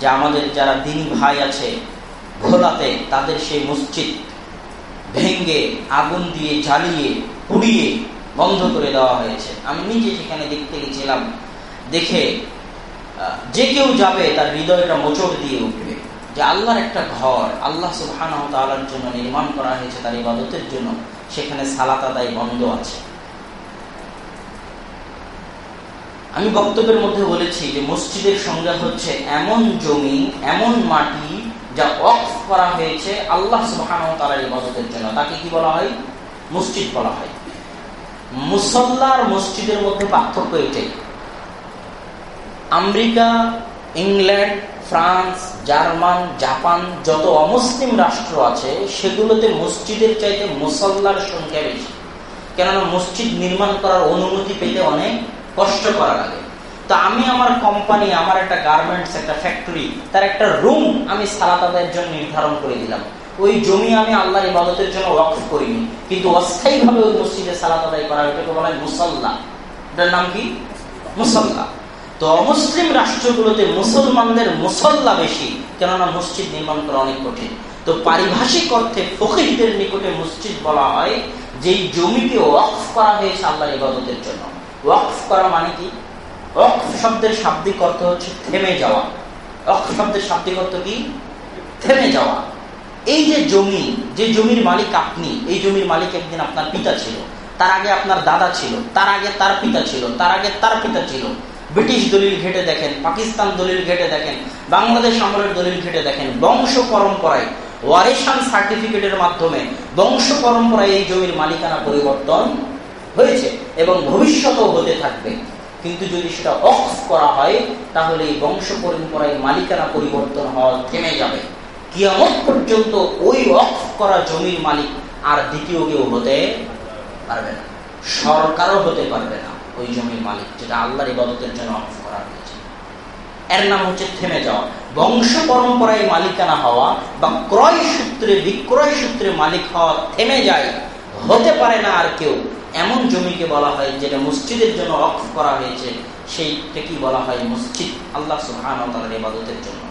যে আমাদের যারা দিনী ভাই আছে ভোলাতে তাদের সেই মসজিদ ভেঙ্গে আগুন দিয়ে জ্বালিয়ে, পুড়িয়ে বন্ধ করে দেওয়া হয়েছে। আমি নিজে সেখানে দেখতে গেছিলাম। দেখে যে কেউ যাবে তার হৃদয়টা মোচড় দিয়ে উঠবে। যে আল্লাহর একটা ঘর, আল্লাহ তালার জন্য নির্মাণ করা হয়েছে তার ইবাদতের জন্য, সেখানে সালাত আদায় বন্ধ আছে। আমি বক্তব্যের মধ্যে বলেছি যে মসজিদের সংজ্ঞা হচ্ছে এমন জমি, এমন মাটি যা অফ করা হয়েছে আল্লাহ সুবহান তালার ইবাদতের জন্য। তাকে কি বলা হয়? মসজিদ বলা হয়। মুসল্লার মসজিদের মধ্যে পার্থক্য এটাই। America, England, France, German, Japan যত অমুসলিম রাষ্ট্র আছে, সেগুলোতে মসজিদের চাইতে মুসল্লার সংখ্যা বেশি। কেননা মসজিদ নির্মাণ করার অনুমতি পেতে অনেক কষ্ট করা লাগে তো আমি আমার কোম্পানি আমার একটা গার্মেন্টস একটা ফ্যাক্টরি তার একটা রুম আমি সালাত আদায়ের জন্য নির্ধারণ করে দিলাম। ওই জমি আমি আল্লাহ ইবাদতের জন্য ওয়াকফ করিনি। কিন্তু অস্থায়ীভাবে ওই মসজিদে সালাত আদায় করা, ওইটাকে বলা হয় মুসল্লা। এটার নাম কি? মুসল্লা। তো অমুসলিম রাষ্ট্রগুলোতে মুসলমানদের মুসল্লা বেশি, কেননা মসজিদ নির্মাণ করা অনেক কঠিন। তো পারিভাষিক অর্থে ফকিরদের নিকটে মসজিদ বলা হয়, যেই জমিকে ওয়াকফ করা হয়েছে আল্লাহ ইবাদতের জন্য। ওয়াকফ করা মানে কি? ওয়াকফ শব্দের শাব্দিক অর্থ হচ্ছে থেমে যাওয়া। ওয়াকফ শব্দের শাব্দিক অর্থ কি? থেমে যাওয়া। এই যে জমি, যে জমির মালিক আপনি, এই জমির মালিক একদিন আপনার পিতা ছিল। তার আগে আপনার দাদা ছিল, তার আগে তার পিতা ছিল, তার আগে তার পিতা ছিল। ব্রিটিশ দলিল ঘেটে দেখেন, পাকিস্তান দলিল ঘেটে দেখেন, বাংলাদেশ আমলের দলিল ঘেটে দেখেন, বংশ পরম্পরায় ওয়ারেশান সার্টিফিকেটের মাধ্যমে বংশ পরম্পরায় এই জমির মালিকানা পরিবর্তন হয়েছে এবং ভবিষ্যতেও হতে থাকবে। কিন্তু যদি সেটা অফ করা হয়, তাহলে এই বংশ পরম্পরায় মালিকানা পরিবর্তন হওয়া থেমে যাবে। কিয়ামত পর্যন্ত ওই অফ করা জমির মালিক আর দ্বিতীয় কেউ হতে পারবে না। সরকারও হতে পারবে না ওই জমির মালিক, যেটা আল্লাহর ইবাদতের জন্য অফ করা হয়েছে। এর নাম হচ্ছে থেমে যাওয়া। বংশ পরম্পরায় মালিকানা হওয়া বা ক্রয় সূত্রে, বিক্রয় সূত্রে মালিক হওয়া থেমে যায়, হতে পারে না আর কেউ। এমন জমিকে বলা হয় যেটা মসজিদের জন্য অফ করা হয়েছে সেইটা কি বলা হয় মসজিদ। আল্লাহ সুহান ইবাদতের জন্য।